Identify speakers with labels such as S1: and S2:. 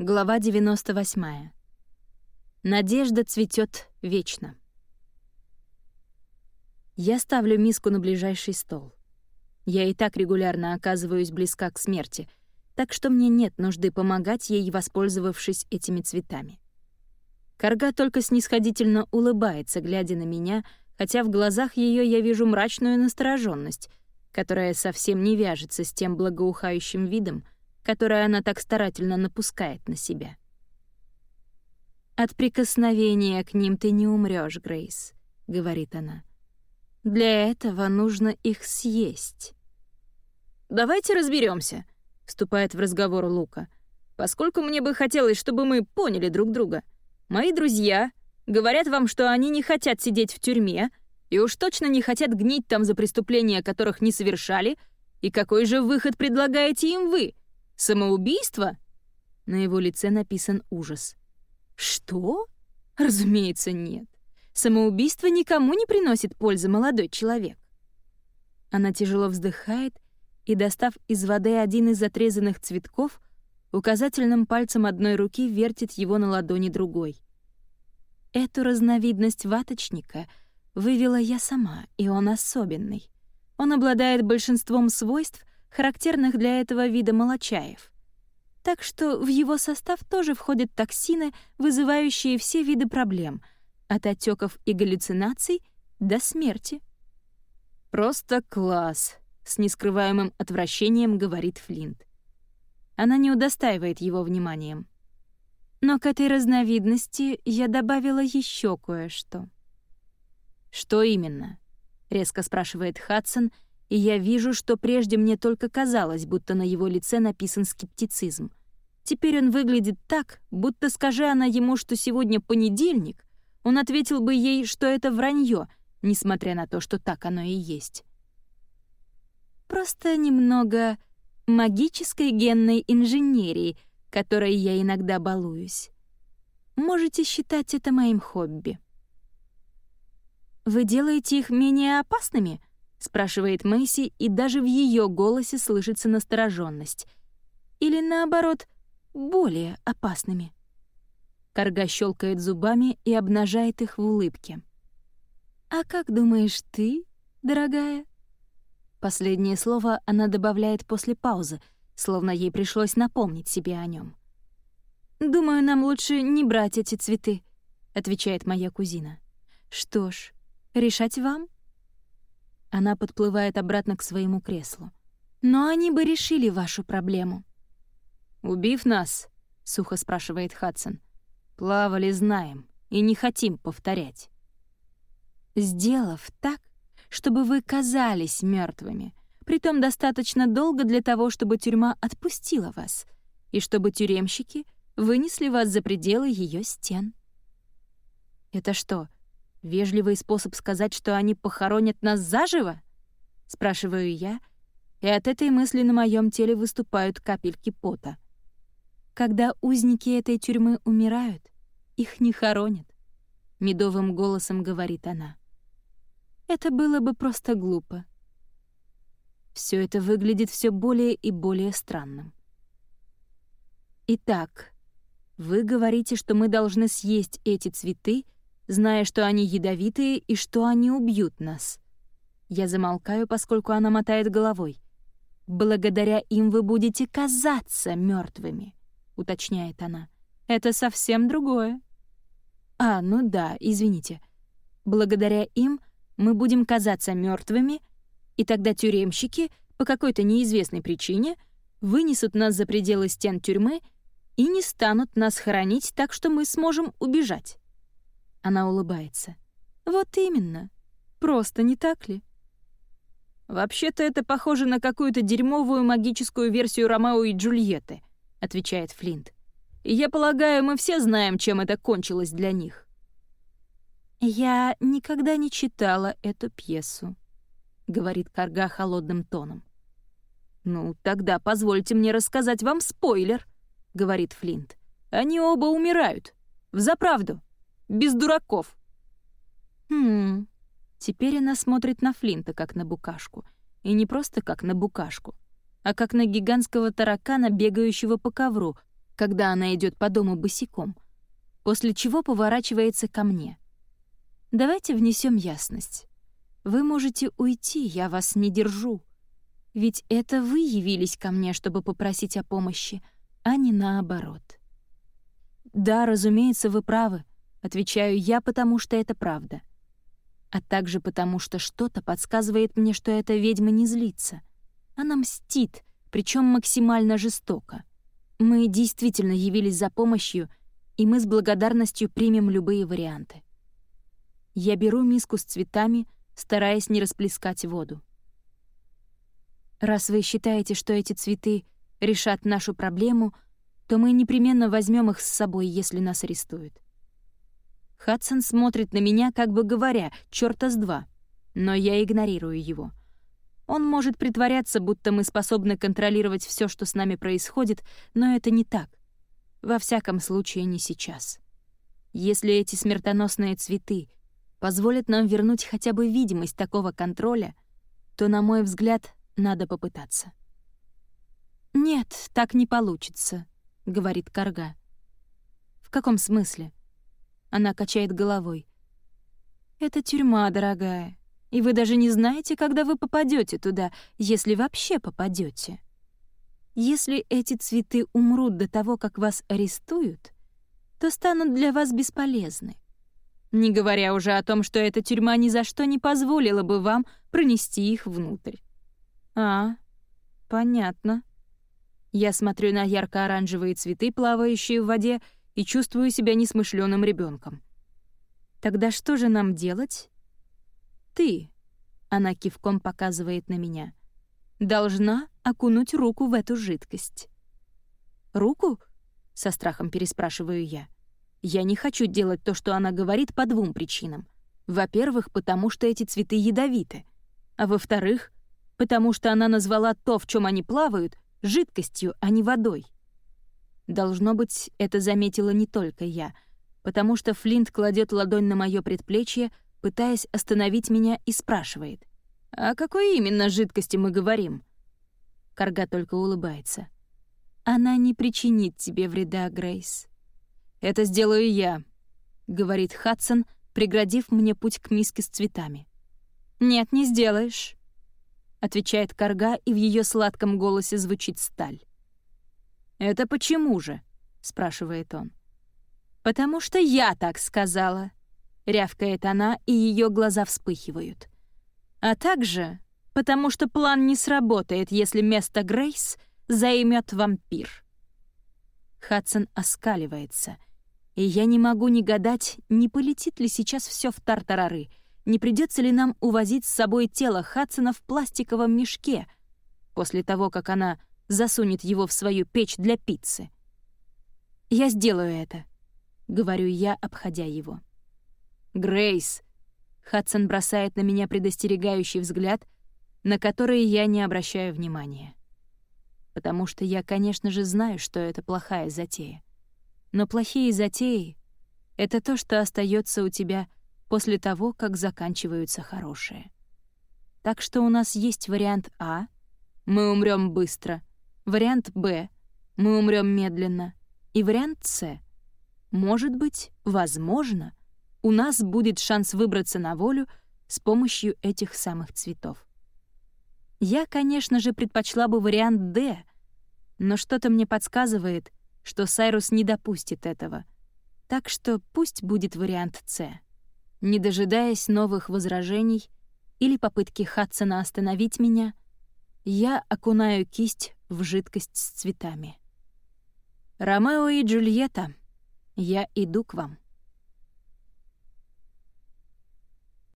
S1: Глава 98. Надежда цветет вечно. Я ставлю миску на ближайший стол. Я и так регулярно оказываюсь близка к смерти, так что мне нет нужды помогать ей, воспользовавшись этими цветами. Карга только снисходительно улыбается, глядя на меня, хотя в глазах ее я вижу мрачную настороженность, которая совсем не вяжется с тем благоухающим видом, которое она так старательно напускает на себя. «От прикосновения к ним ты не умрёшь, Грейс», — говорит она. «Для этого нужно их съесть».
S2: «Давайте разберёмся», — вступает в разговор Лука. «Поскольку мне бы хотелось, чтобы мы поняли друг друга. Мои друзья говорят вам, что они не хотят сидеть в тюрьме и уж точно не хотят гнить там за преступления, которых не совершали, и какой же выход предлагаете им вы?» Самоубийство? На его лице написан ужас. Что? Разумеется, нет. Самоубийство никому не приносит пользы, молодой человек. Она тяжело вздыхает и, достав из воды один из отрезанных цветков, указательным пальцем одной руки вертит его на ладони другой. Эту разновидность ваточника вывела я сама, и он особенный. Он обладает большинством свойств, характерных для этого вида молочаев. Так что в его состав тоже входят токсины, вызывающие все виды проблем, от отеков и галлюцинаций до смерти. «Просто класс», — с нескрываемым отвращением говорит Флинт. Она не удостаивает его вниманием. Но к этой разновидности я добавила еще кое-что. «Что именно?» — резко спрашивает Хадсон — и я вижу, что прежде мне только казалось, будто на его лице написан скептицизм. Теперь он выглядит так, будто скажи она ему, что сегодня понедельник, он ответил бы ей, что это вранье, несмотря на то, что так оно и есть. Просто немного магической генной инженерии, которой я иногда балуюсь. Можете считать это моим хобби. Вы делаете их менее опасными —— спрашивает Мэйси, и даже в ее голосе слышится настороженность. Или наоборот, более опасными. Карга щелкает зубами и обнажает их в улыбке. «А как думаешь ты, дорогая?» Последнее слово она добавляет после паузы, словно ей пришлось напомнить себе о нем. «Думаю, нам лучше не брать эти цветы», — отвечает моя кузина. «Что ж, решать вам?» Она подплывает обратно к своему креслу. «Но они бы решили вашу проблему».
S1: «Убив нас?» — сухо спрашивает Хадсон. «Плавали, знаем, и не хотим повторять».
S2: «Сделав так, чтобы вы казались мертвыми, притом достаточно долго для того, чтобы тюрьма отпустила вас, и чтобы тюремщики вынесли вас за пределы ее стен».
S1: «Это что, Вежливый способ сказать, что они похоронят нас заживо? Спрашиваю я, и от этой мысли на моем теле выступают капельки пота.
S2: Когда узники этой тюрьмы умирают, их не хоронят, медовым голосом говорит она. Это было бы просто глупо.
S1: Все это выглядит все более и более странным. Итак, вы говорите, что мы должны съесть эти цветы зная, что они ядовитые и что они убьют нас. Я замолкаю, поскольку она мотает головой. «Благодаря им вы будете казаться мертвыми, уточняет она. «Это совсем другое». «А, ну да, извините. Благодаря им мы будем казаться мертвыми, и тогда тюремщики по какой-то неизвестной причине вынесут нас за пределы стен тюрьмы и не станут нас хоронить так, что мы сможем убежать. Она улыбается. «Вот именно. Просто не так ли?»
S2: «Вообще-то это похоже на какую-то дерьмовую магическую версию Ромео и Джульетты», — отвечает Флинт. «И я полагаю, мы все знаем, чем это кончилось для них».
S1: «Я никогда не читала эту пьесу», — говорит Карга холодным тоном.
S2: «Ну, тогда позвольте мне рассказать вам спойлер», — говорит Флинт. «Они оба умирают. Взаправду без дураков».
S1: «Хм...» Теперь она смотрит на Флинта, как на букашку. И не просто как на букашку, а как на гигантского таракана, бегающего по ковру, когда она идет по дому босиком, после чего поворачивается ко мне. «Давайте внесем ясность. Вы можете уйти, я вас не держу. Ведь это вы явились ко мне, чтобы попросить о помощи, а не наоборот». «Да, разумеется, вы правы», — отвечаю я, потому что это правда. А также потому, что что-то подсказывает мне, что эта ведьма не злится. Она мстит, причем максимально жестоко. Мы действительно явились за помощью, и мы с благодарностью примем любые варианты. Я беру миску с цветами, стараясь не расплескать воду. Раз вы считаете, что эти цветы решат нашу проблему, то мы непременно возьмем их с собой, если нас арестуют. Хадсон смотрит на меня, как бы говоря, чёрта с два, но я игнорирую его. Он может притворяться, будто мы способны контролировать все, что с нами происходит, но это не так. Во всяком случае, не сейчас. Если эти смертоносные цветы позволят нам вернуть хотя бы видимость такого контроля, то, на мой взгляд, надо попытаться. «Нет, так не получится», — говорит Карга. «В каком смысле?» Она качает головой. «Это тюрьма, дорогая и вы даже не знаете, когда вы попадете туда, если вообще попадете. Если эти цветы умрут до того, как вас арестуют, то станут для вас бесполезны. Не говоря уже о том, что эта тюрьма ни за что не позволила бы вам пронести их внутрь. А, понятно. Я смотрю на ярко-оранжевые цветы, плавающие в воде, и чувствую себя несмышленым ребенком. Тогда что же нам делать? ты, она кивком показывает на меня, должна окунуть руку в эту жидкость. Руку? Со страхом переспрашиваю я. Я не хочу делать то, что она говорит, по двум причинам. Во-первых, потому что эти цветы ядовиты. А во-вторых, потому что она назвала то, в чем они плавают, жидкостью, а не водой. Должно быть, это заметила не только я, потому что Флинт кладет ладонь на мое предплечье, пытаясь остановить меня, и спрашивает. «О какой именно жидкости мы говорим?» Карга только улыбается. «Она не причинит тебе вреда, Грейс». «Это сделаю я», — говорит Хадсон, преградив мне путь к миске с цветами. «Нет, не сделаешь», — отвечает Карга, и в ее сладком голосе звучит сталь. «Это почему же?» — спрашивает он. «Потому что я так сказала», рявкает она, и ее глаза вспыхивают. А также потому что план не сработает, если место Грейс займет вампир. Хадсон оскаливается, и я не могу не гадать, не полетит ли сейчас все в тартарары, не придется ли нам увозить с собой тело Хадсона в пластиковом мешке после того, как она засунет его в свою печь для пиццы. «Я сделаю это», — говорю я, обходя его. «Грейс!» Хадсон бросает на меня предостерегающий взгляд, на который я не обращаю внимания. Потому что я, конечно же, знаю, что это плохая затея. Но плохие затеи — это то, что остается у тебя после того, как заканчиваются хорошие. Так что у нас есть вариант А — мы умрем быстро, вариант Б — мы умрем медленно, и вариант С — может быть, возможно, у нас будет шанс выбраться на волю с помощью этих самых цветов. Я, конечно же, предпочла бы вариант «Д», но что-то мне подсказывает, что Сайрус не допустит этого. Так что пусть будет вариант «С». Не дожидаясь новых возражений или попытки Хадсона остановить меня, я окунаю кисть в жидкость с цветами. «Ромео и Джульетта, я иду к вам».